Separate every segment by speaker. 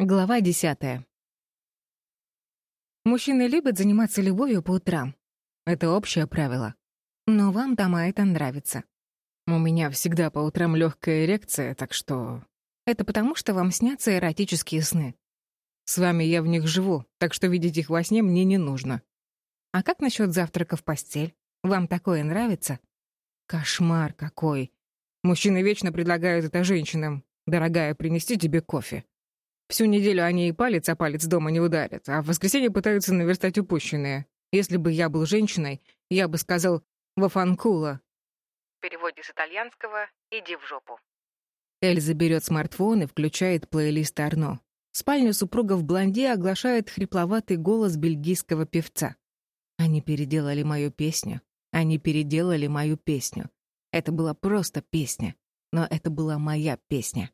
Speaker 1: Глава десятая. Мужчины любят заниматься любовью по утрам. Это общее правило. Но вам, Тома, это нравится. У меня всегда по утрам легкая эрекция, так что... Это потому, что вам снятся эротические сны. С вами я в них живу, так что видеть их во сне мне не нужно. А как насчет завтрака в постель? Вам такое нравится? Кошмар какой. Мужчины вечно предлагают это женщинам. Дорогая, принести тебе кофе. Всю неделю они и палец о палец дома не ударят, а в воскресенье пытаются наверстать упущенное. Если бы я был женщиной, я бы сказал «вафанкула».
Speaker 2: В переводе с итальянского «иди в жопу».
Speaker 1: Эльза берет смартфон и включает плейлист Арно. Спальню супруга в блонде оглашает хрипловатый голос бельгийского певца. Они переделали мою песню. Они переделали мою песню. Это была просто песня. Но это была моя песня.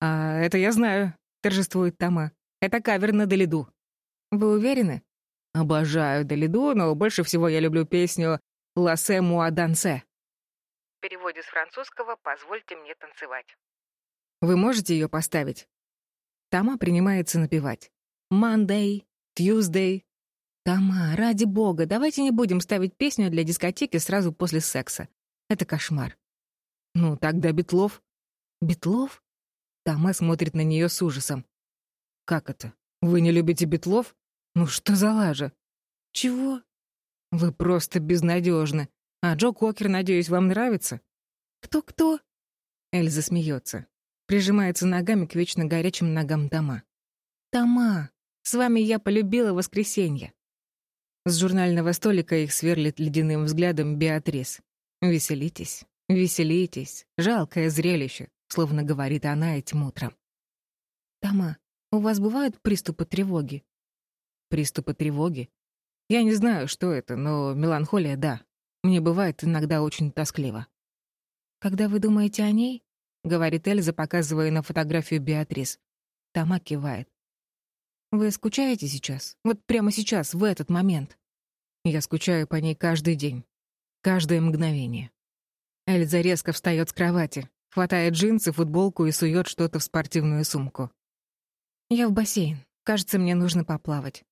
Speaker 2: «А это я знаю», торжествует Тома. «Это кавер на Делиду».
Speaker 1: «Вы уверены?»
Speaker 2: «Обожаю Делиду, но больше всего я люблю песню «Лассе муа дансе». В переводе с французского «Позвольте мне танцевать».
Speaker 1: «Вы можете ее поставить?» Тома принимается напевать. «Monday», «Tuesday». «Тома, ради бога, давайте не будем ставить песню для дискотеки сразу после секса. Это кошмар».
Speaker 2: «Ну, тогда Бетлов».
Speaker 1: «Бетлов?» Тома смотрит на нее с ужасом.
Speaker 2: «Как это? Вы не любите Бетлов? Ну что за лажа?»
Speaker 1: «Чего?»
Speaker 2: «Вы просто безнадежны. А Джо Кокер, надеюсь, вам нравится?»
Speaker 1: «Кто-кто?»
Speaker 2: Эльза смеется. Прижимается ногами к вечно горячим ногам Тома.
Speaker 1: «Тома, с вами я полюбила воскресенье».
Speaker 2: С журнального столика их сверлит ледяным взглядом Беатрис. «Веселитесь, веселитесь. Жалкое зрелище словно говорит она этим утром.
Speaker 1: «Тома, у вас бывают приступы тревоги?»
Speaker 2: «Приступы тревоги? Я не знаю, что это, но меланхолия — да. Мне бывает иногда очень тоскливо».
Speaker 1: «Когда вы думаете о ней?» — говорит Эльза, показывая на фотографию Беатрис. Тома кивает. «Вы скучаете сейчас? Вот прямо сейчас, в этот момент?»
Speaker 2: Я скучаю по ней каждый день. Каждое мгновение. Эльза резко встает с кровати, Хватает джинсы, футболку и сует что-то в спортивную сумку.
Speaker 1: «Я в бассейн. Кажется, мне нужно поплавать».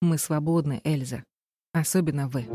Speaker 2: «Мы свободны, Эльза. Особенно вы».